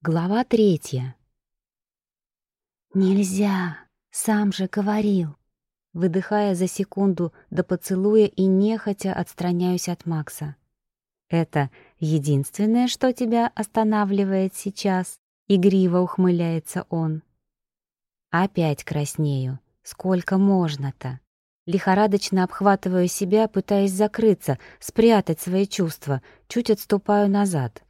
Глава третья. «Нельзя, сам же говорил». Выдыхая за секунду до поцелуя и нехотя отстраняюсь от Макса. «Это единственное, что тебя останавливает сейчас?» Игриво ухмыляется он. Опять краснею. Сколько можно-то? Лихорадочно обхватываю себя, пытаясь закрыться, спрятать свои чувства, чуть отступаю назад.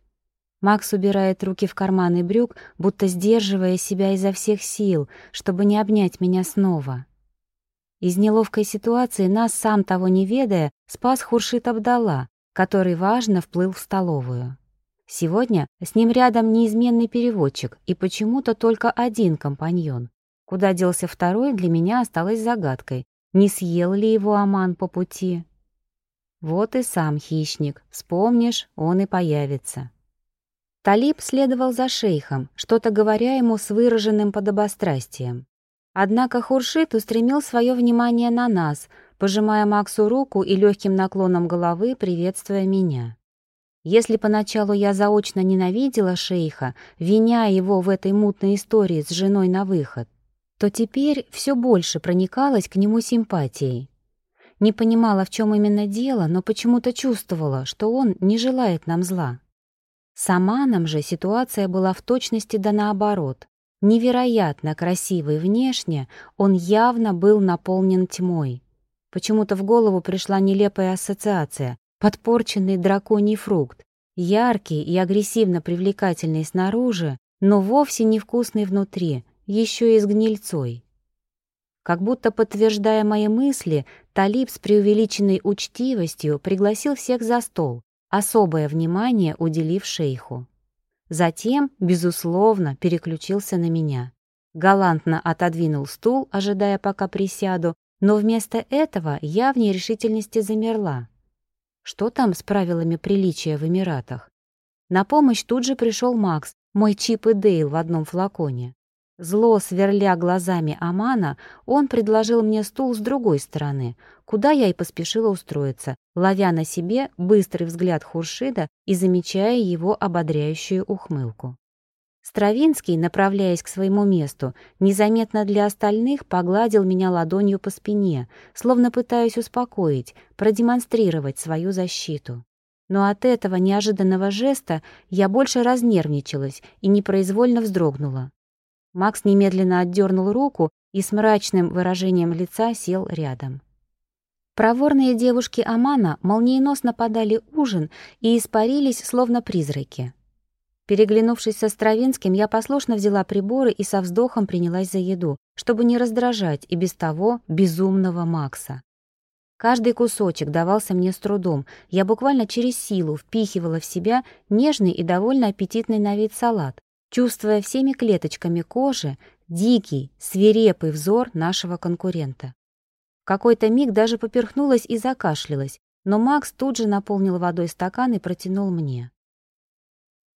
Макс убирает руки в карманы брюк, будто сдерживая себя изо всех сил, чтобы не обнять меня снова. Из неловкой ситуации нас, сам того не ведая, спас Хуршит Абдалла, который важно вплыл в столовую. Сегодня с ним рядом неизменный переводчик и почему-то только один компаньон. Куда делся второй, для меня осталось загадкой. Не съел ли его Аман по пути? Вот и сам хищник. Вспомнишь, он и появится. Талиб следовал за шейхом, что-то говоря ему с выраженным подобострастием. Однако Хуршит устремил свое внимание на нас, пожимая Максу руку и легким наклоном головы приветствуя меня. Если поначалу я заочно ненавидела шейха, виня его в этой мутной истории с женой на выход, то теперь все больше проникалась к нему симпатией. Не понимала, в чем именно дело, но почему-то чувствовала, что он не желает нам зла. С Аманом же ситуация была в точности да наоборот. Невероятно красивый внешне, он явно был наполнен тьмой. Почему-то в голову пришла нелепая ассоциация — подпорченный драконий фрукт, яркий и агрессивно привлекательный снаружи, но вовсе невкусный внутри, еще и с гнильцой. Как будто подтверждая мои мысли, Талиб с преувеличенной учтивостью пригласил всех за стол, особое внимание уделив шейху. Затем, безусловно, переключился на меня. Галантно отодвинул стул, ожидая, пока присяду, но вместо этого я в нерешительности замерла. Что там с правилами приличия в Эмиратах? На помощь тут же пришел Макс, мой Чип и Дейл в одном флаконе. Зло сверля глазами Амана, он предложил мне стул с другой стороны, куда я и поспешила устроиться, ловя на себе быстрый взгляд Хуршида и замечая его ободряющую ухмылку. Стравинский, направляясь к своему месту, незаметно для остальных погладил меня ладонью по спине, словно пытаясь успокоить, продемонстрировать свою защиту. Но от этого неожиданного жеста я больше разнервничалась и непроизвольно вздрогнула. Макс немедленно отдернул руку и с мрачным выражением лица сел рядом. Проворные девушки Амана молниеносно подали ужин и испарились, словно призраки. Переглянувшись со Стравинским, я послушно взяла приборы и со вздохом принялась за еду, чтобы не раздражать и без того безумного Макса. Каждый кусочек давался мне с трудом, я буквально через силу впихивала в себя нежный и довольно аппетитный на вид салат, чувствуя всеми клеточками кожи дикий, свирепый взор нашего конкурента. Какой-то миг даже поперхнулась и закашлялась, но Макс тут же наполнил водой стакан и протянул мне.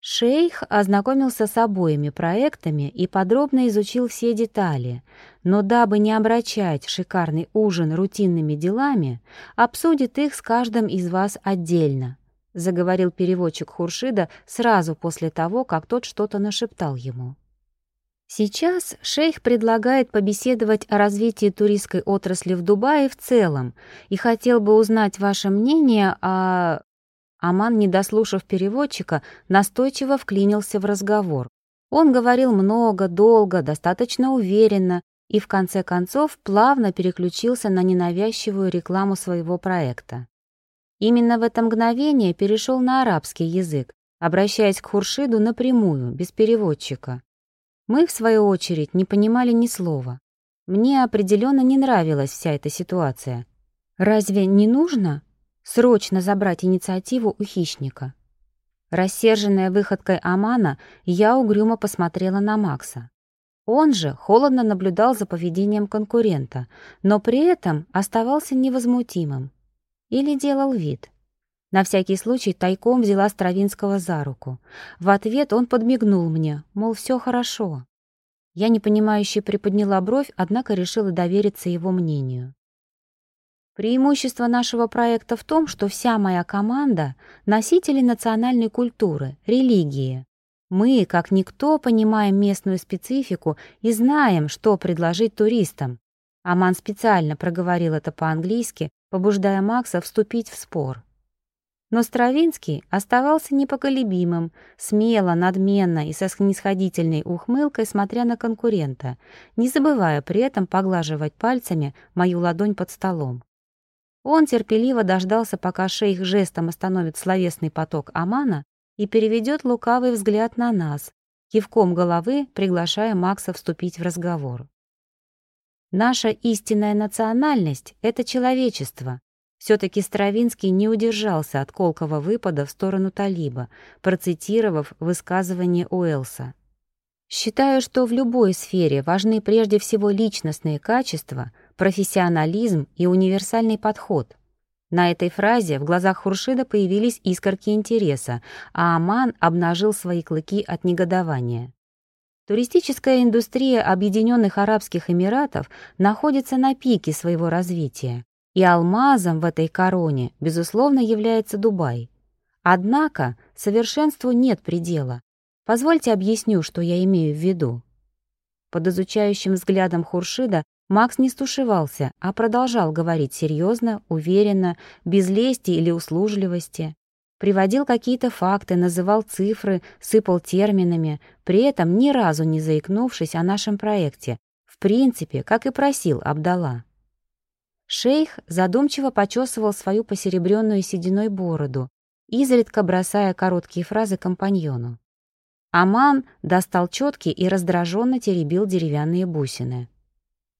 Шейх ознакомился с обоими проектами и подробно изучил все детали, но дабы не обращать шикарный ужин рутинными делами, обсудит их с каждым из вас отдельно, — заговорил переводчик Хуршида сразу после того, как тот что-то нашептал ему. Сейчас шейх предлагает побеседовать о развитии туристской отрасли в Дубае в целом и хотел бы узнать ваше мнение о... Аман, не дослушав переводчика, настойчиво вклинился в разговор. Он говорил много, долго, достаточно уверенно и в конце концов плавно переключился на ненавязчивую рекламу своего проекта. Именно в это мгновение перешел на арабский язык, обращаясь к Хуршиду напрямую, без переводчика. Мы, в свою очередь, не понимали ни слова. Мне определенно не нравилась вся эта ситуация. Разве не нужно срочно забрать инициативу у хищника? Рассерженная выходкой Амана, я угрюмо посмотрела на Макса. Он же холодно наблюдал за поведением конкурента, но при этом оставался невозмутимым. Или делал вид. На всякий случай тайком взяла Стравинского за руку. В ответ он подмигнул мне, мол, все хорошо. Я непонимающе приподняла бровь, однако решила довериться его мнению. Преимущество нашего проекта в том, что вся моя команда — носители национальной культуры, религии. Мы, как никто, понимаем местную специфику и знаем, что предложить туристам. Аман специально проговорил это по-английски, побуждая Макса вступить в спор. Но Стравинский оставался непоколебимым, смело, надменно и со снисходительной ухмылкой смотря на конкурента, не забывая при этом поглаживать пальцами мою ладонь под столом. Он терпеливо дождался, пока шейх жестом остановит словесный поток Амана и переведет лукавый взгляд на нас, кивком головы приглашая Макса вступить в разговор. Наша истинная национальность — это человечество, все-таки Стравинский не удержался от колкого выпада в сторону Талиба, процитировав высказывание Уэлса. «Считаю, что в любой сфере важны прежде всего личностные качества, профессионализм и универсальный подход». На этой фразе в глазах Хуршида появились искорки интереса, а Аман обнажил свои клыки от негодования. Туристическая индустрия Объединенных Арабских Эмиратов находится на пике своего развития. И алмазом в этой короне, безусловно, является Дубай. Однако совершенству нет предела. Позвольте объясню, что я имею в виду. Под изучающим взглядом Хуршида Макс не стушевался, а продолжал говорить серьезно, уверенно, без лести или услужливости. Приводил какие-то факты, называл цифры, сыпал терминами, при этом ни разу не заикнувшись о нашем проекте, в принципе, как и просил Абдала. Шейх задумчиво почесывал свою посеребренную сединой бороду, изредка бросая короткие фразы компаньону. Аман достал четки и раздраженно теребил деревянные бусины.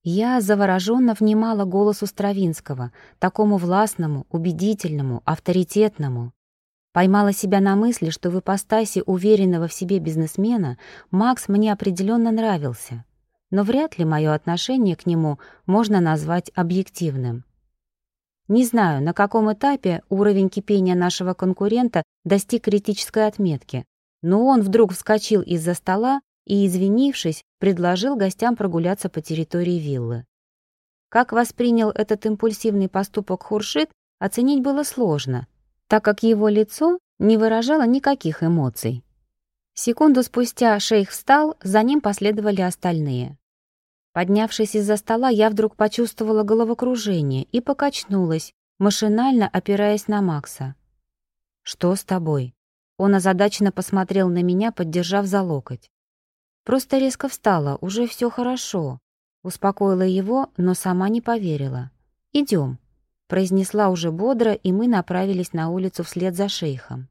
Я завороженно внимала голосу Стравинского, такому властному, убедительному, авторитетному. Поймала себя на мысли, что в ипостаси уверенного в себе бизнесмена Макс мне определенно нравился но вряд ли мое отношение к нему можно назвать объективным. Не знаю, на каком этапе уровень кипения нашего конкурента достиг критической отметки, но он вдруг вскочил из-за стола и, извинившись, предложил гостям прогуляться по территории виллы. Как воспринял этот импульсивный поступок Хуршит, оценить было сложно, так как его лицо не выражало никаких эмоций. Секунду спустя шейх встал, за ним последовали остальные. Поднявшись из-за стола, я вдруг почувствовала головокружение и покачнулась, машинально опираясь на Макса. «Что с тобой?» Он озадаченно посмотрел на меня, поддержав за локоть. «Просто резко встала, уже все хорошо». Успокоила его, но сама не поверила. «Идем», — произнесла уже бодро, и мы направились на улицу вслед за шейхом.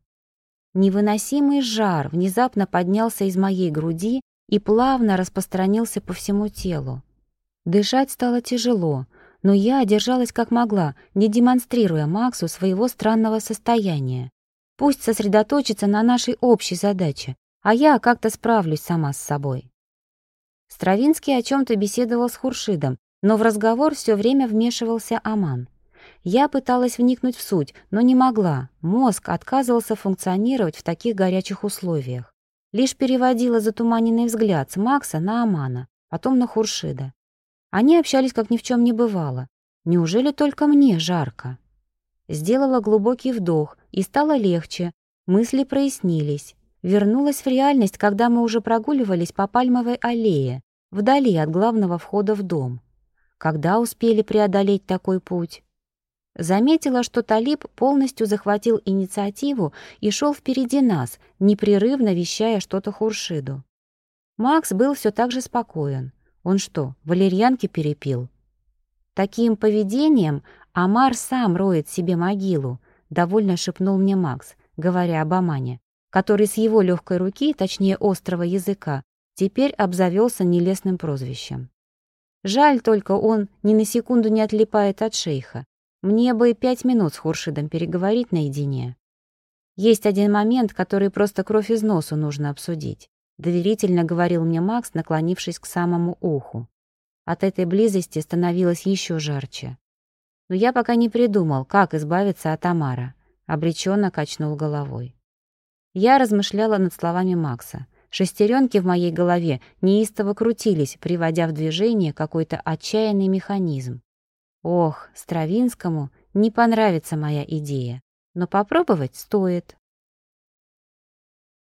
Невыносимый жар внезапно поднялся из моей груди, и плавно распространился по всему телу. Дышать стало тяжело, но я держалась как могла, не демонстрируя Максу своего странного состояния. Пусть сосредоточится на нашей общей задаче, а я как-то справлюсь сама с собой. Стравинский о чем-то беседовал с Хуршидом, но в разговор все время вмешивался Аман. Я пыталась вникнуть в суть, но не могла. Мозг отказывался функционировать в таких горячих условиях лишь переводила затуманенный взгляд с Макса на Амана, потом на Хуршида. Они общались, как ни в чем не бывало. Неужели только мне жарко? Сделала глубокий вдох, и стало легче. Мысли прояснились. Вернулась в реальность, когда мы уже прогуливались по Пальмовой аллее, вдали от главного входа в дом. Когда успели преодолеть такой путь? Заметила, что Талиб полностью захватил инициативу и шел впереди нас, непрерывно вещая что-то Хуршиду. Макс был все так же спокоен. Он что, валерьянки перепил? Таким поведением Амар сам роет себе могилу, довольно шепнул мне Макс, говоря об Амане, который с его легкой руки, точнее острого языка, теперь обзавелся нелестным прозвищем. Жаль только он ни на секунду не отлипает от шейха, мне бы пять минут с Хуршидом переговорить наедине. Есть один момент, который просто кровь из носу нужно обсудить. Доверительно говорил мне Макс, наклонившись к самому уху. От этой близости становилось еще жарче. Но я пока не придумал, как избавиться от Амара. Обреченно качнул головой. Я размышляла над словами Макса. Шестеренки в моей голове неистово крутились, приводя в движение какой-то отчаянный механизм. Ох, Стравинскому не понравится моя идея, но попробовать стоит.